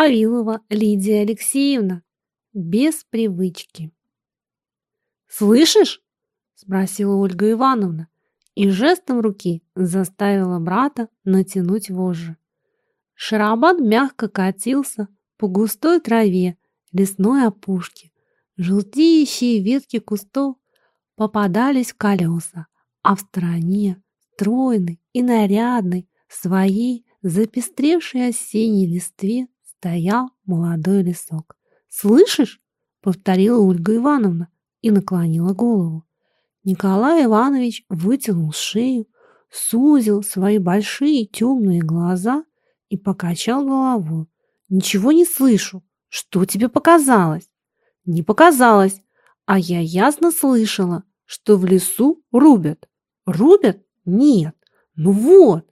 Авилова Лидия Алексеевна. Без привычки. «Слышишь?» – спросила Ольга Ивановна и жестом руки заставила брата натянуть вожжи. Шарабан мягко катился по густой траве лесной опушки. Желтеющие ветки кустов попадались в колеса, а в стороне, стройный и нарядный, своей запестревшей осенней листве стоял молодой лесок. «Слышишь?» — повторила Ольга Ивановна и наклонила голову. Николай Иванович вытянул шею, сузил свои большие темные глаза и покачал головой. «Ничего не слышу. Что тебе показалось?» «Не показалось, а я ясно слышала, что в лесу рубят». «Рубят? Нет. Ну вот.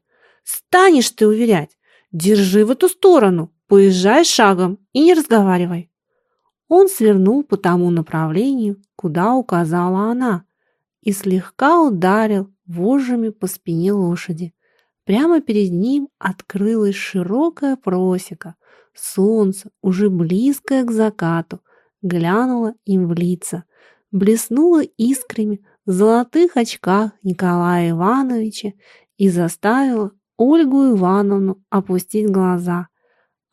Станешь ты уверять. Держи в эту сторону, поезжай шагом и не разговаривай». Он свернул по тому направлению, куда указала она, и слегка ударил вожжами по спине лошади. Прямо перед ним открылась широкая просека. Солнце, уже близкое к закату, глянуло им в лица, блеснуло искрами в золотых очках Николая Ивановича и заставило Ольгу Ивановну опустить глаза.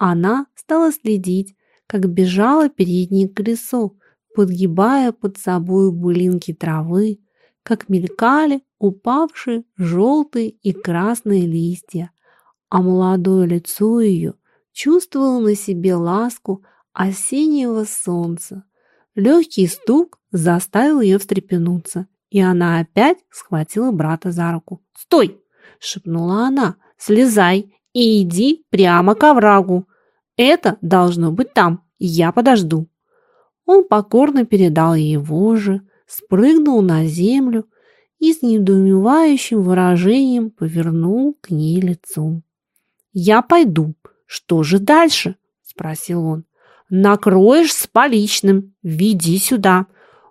Она стала следить, как бежало переднее колесо, подгибая под собой булинки травы, как мелькали упавшие желтые и красные листья, а молодое лицо ее чувствовало на себе ласку осеннего солнца. Легкий стук заставил ее встрепенуться, и она опять схватила брата за руку. «Стой!» — шепнула она. «Слезай и иди прямо к оврагу. Это должно быть там, я подожду». Он покорно передал ей вожжи, спрыгнул на землю и с недоумевающим выражением повернул к ней лицом. «Я пойду. Что же дальше?» – спросил он. «Накроешь с поличным. Веди сюда.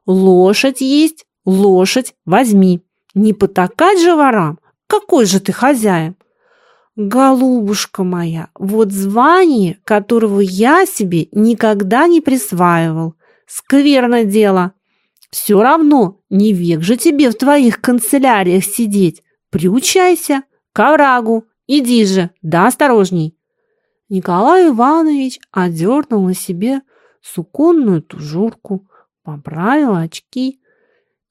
Лошадь есть, лошадь возьми. Не потакать же ворам. Какой же ты хозяин?» «Голубушка моя, вот звание, которого я себе никогда не присваивал. Скверно дело. Все равно не век же тебе в твоих канцеляриях сидеть. Приучайся к оврагу. Иди же, да осторожней. Николай Иванович одернул на себе суконную тужурку, поправил очки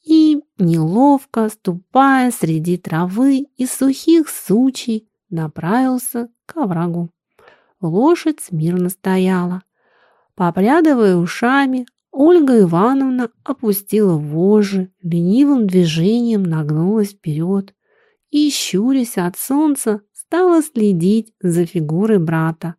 и, неловко ступая среди травы и сухих сучей, направился к оврагу. Лошадь смирно стояла. Попрядывая ушами, Ольга Ивановна опустила вожжи, ленивым движением нагнулась вперед и, щурясь от солнца, стала следить за фигурой брата.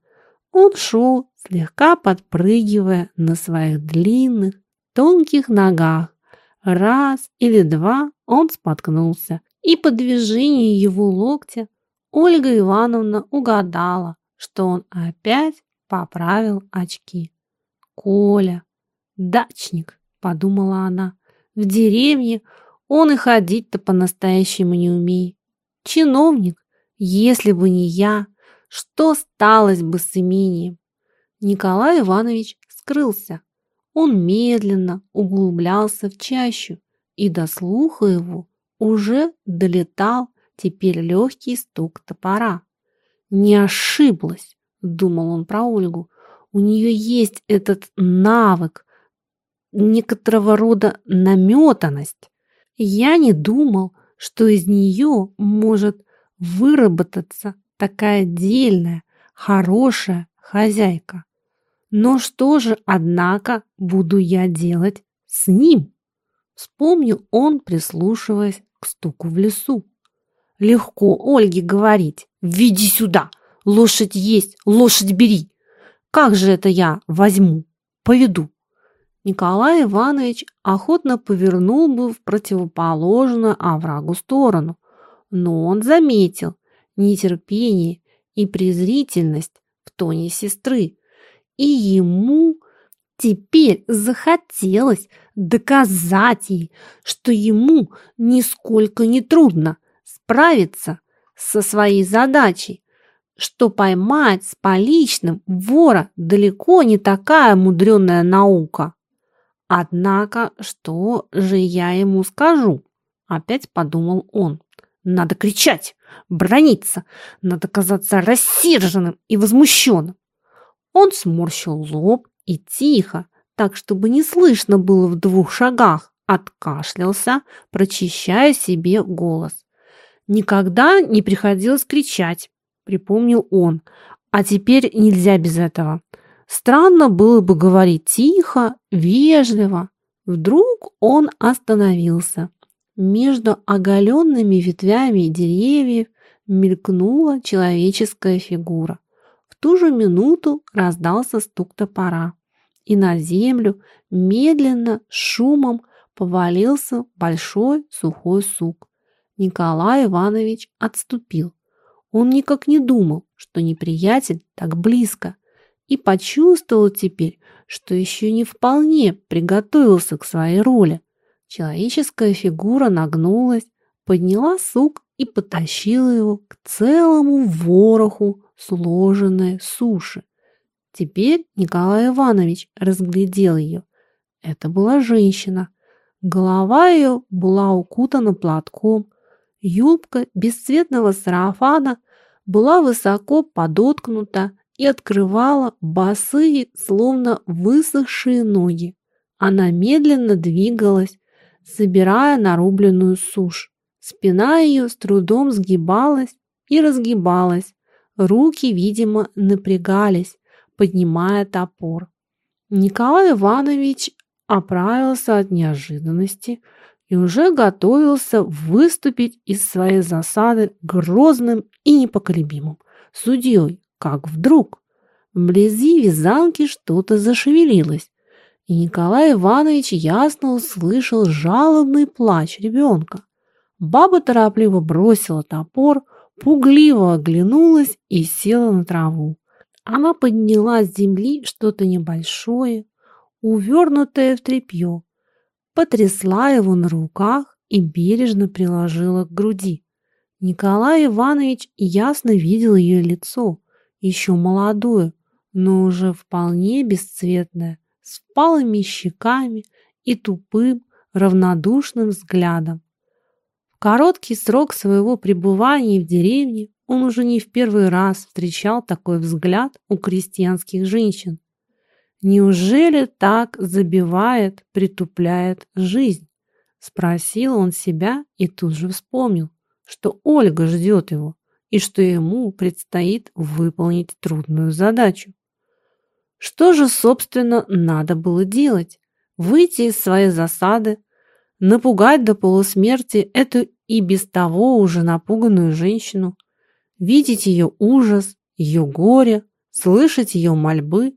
Он шел, слегка подпрыгивая на своих длинных, тонких ногах. Раз или два он споткнулся, и по движению его локтя Ольга Ивановна угадала, что он опять поправил очки. «Коля, Дачник, подумала она. В деревне он и ходить-то по-настоящему не умеет. Чиновник, если бы не я, что сталось бы с имением? Николай Иванович скрылся. Он медленно углублялся в чащу, и до слуха его уже долетал теперь легкий стук топора. «Не ошиблась», — думал он про Ольгу. «У нее есть этот навык, некоторого рода наметанность. Я не думал, что из нее может выработаться такая дельная, хорошая хозяйка. Но что же, однако, буду я делать с ним? Вспомнил он, прислушиваясь к стуку в лесу. Легко Ольге говорить «Веди сюда! Лошадь есть, лошадь бери!» Как же это я возьму, поведу? Николай Иванович охотно повернул бы в противоположную оврагу сторону, но он заметил нетерпение и презрительность в тоне сестры, и ему теперь захотелось доказать ей, что ему нисколько не трудно справиться со своей задачей. что поймать с поличным вора далеко не такая мудреная наука. Однако, что же я ему скажу? Опять подумал он. Надо кричать, брониться, надо казаться рассерженным и возмущенным. Он сморщил лоб и тихо, так, чтобы не слышно было в двух шагах, откашлялся, прочищая себе голос. Никогда не приходилось кричать, припомнил он, а теперь нельзя без этого. Странно было бы говорить тихо, вежливо. Вдруг он остановился. Между оголенными ветвями деревьев мелькнула человеческая фигура. В ту же минуту раздался стук топора, и на землю медленно, шумом повалился большой сухой сук. Николай Иванович отступил. Он никак не думал, что неприятель так близко и почувствовал теперь, что еще не вполне приготовился к своей роли. Человеческая фигура нагнулась, подняла сук и потащила его к целому вороху сложенной суши. Теперь Николай Иванович разглядел ее. Это была женщина. Голова ее была укутана платком. Юбка бесцветного сарафана была высоко подоткнута и открывала босые, словно высохшие ноги. Она медленно двигалась, собирая нарубленную сушь. Спина ее с трудом сгибалась и разгибалась. Руки, видимо, напрягались, поднимая топор. Николай Иванович оправился от неожиданности и уже готовился выступить из своей засады грозным и непоколебимым судьей, как вдруг вблизи вязанки что-то зашевелилось, и Николай Иванович ясно услышал жалобный плач ребенка. Баба торопливо бросила топор, пугливо оглянулась и села на траву. Она подняла с земли что-то небольшое, увернутое в тряпье, потрясла его на руках и бережно приложила к груди. Николай Иванович ясно видел ее лицо, еще молодое, но уже вполне бесцветное, с палыми щеками и тупым, равнодушным взглядом. В короткий срок своего пребывания в деревне он уже не в первый раз встречал такой взгляд у крестьянских женщин. Неужели так забивает, притупляет жизнь? Спросил он себя и тут же вспомнил, что Ольга ждет его и что ему предстоит выполнить трудную задачу. Что же, собственно, надо было делать? Выйти из своей засады, напугать до полусмерти эту и без того уже напуганную женщину, видеть ее ужас, ее горе, слышать ее мольбы.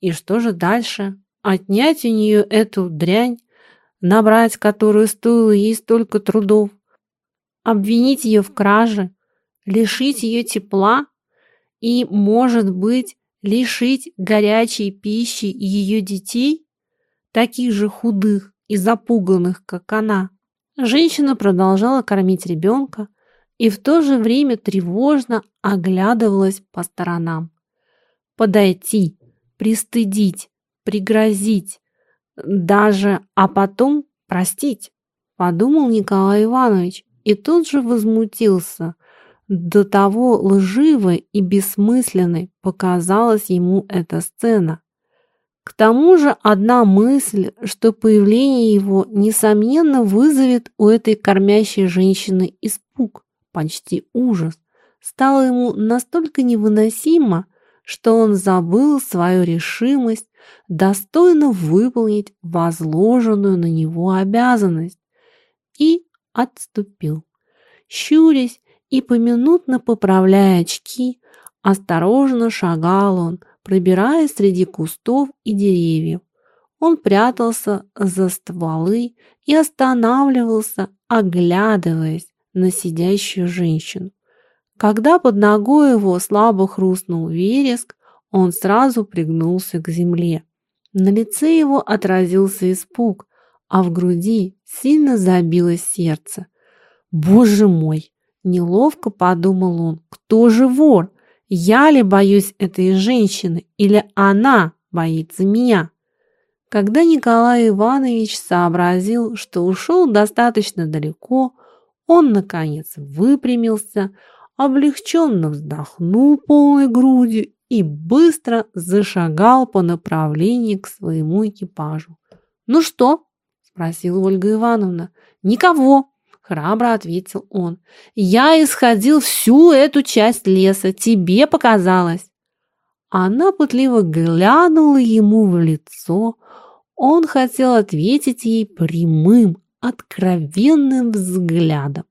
И что же дальше? Отнять у нее эту дрянь, набрать которую стоило ей столько трудов, обвинить ее в краже, лишить ее тепла и, может быть, лишить горячей пищи ее детей, таких же худых и запуганных, как она. Женщина продолжала кормить ребенка и в то же время тревожно оглядывалась по сторонам. Подойти, пристыдить, пригрозить, даже, а потом простить, подумал Николай Иванович и тут же возмутился – до того лживой и бессмысленной показалась ему эта сцена. К тому же одна мысль, что появление его, несомненно, вызовет у этой кормящей женщины испуг, почти ужас, стала ему настолько невыносима, что он забыл свою решимость достойно выполнить возложенную на него обязанность и отступил. Щурясь и, поминутно поправляя очки, осторожно шагал он, пробираясь среди кустов и деревьев. Он прятался за стволы и останавливался, оглядываясь на сидящую женщину. Когда под ногой его слабо хрустнул вереск, он сразу пригнулся к земле. На лице его отразился испуг, а в груди сильно забилось сердце. «Боже мой!» Неловко подумал он, кто же вор? Я ли боюсь этой женщины или она боится меня? Когда Николай Иванович сообразил, что ушел достаточно далеко, он, наконец, выпрямился, облегченно вздохнул полной грудью и быстро зашагал по направлению к своему экипажу. «Ну что?» – спросила Ольга Ивановна. «Никого!» – храбро ответил он. «Я исходил всю эту часть леса, тебе показалось!» Она пытливо глянула ему в лицо, он хотел ответить ей прямым, откровенным взглядом,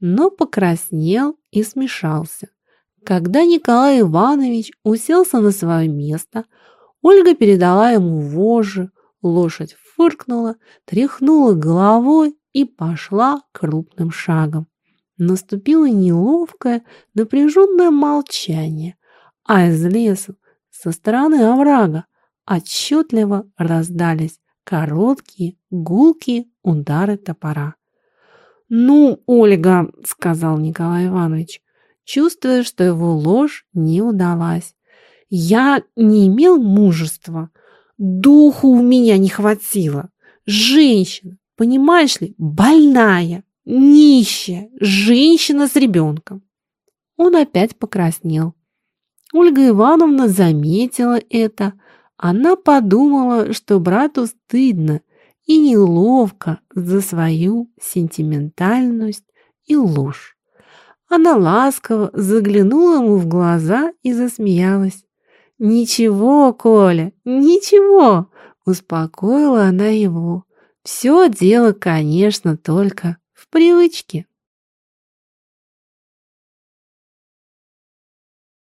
но покраснел и смешался. Когда Николай Иванович уселся на свое место, Ольга передала ему вожжи, лошадь фыркнула, тряхнула головой и пошла крупным шагом. Наступило неловкое, напряженное молчание, а из леса со стороны оврага отчетливо раздались короткие, гулкие удары топора. «Ну, Ольга», — сказал Николай Иванович, чувствуя, что его ложь не удалась. «Я не имел мужества, духу у меня не хватило. Женщина, понимаешь ли, больная, нищая, женщина с ребенком». Он опять покраснел. Ольга Ивановна заметила это, — она подумала, что брату стыдно и неловко за свою сентиментальность и ложь. Она ласково заглянула ему в глаза и засмеялась. «Ничего, Коля, ничего!» — успокоила она его. «Все дело, конечно, только в привычке».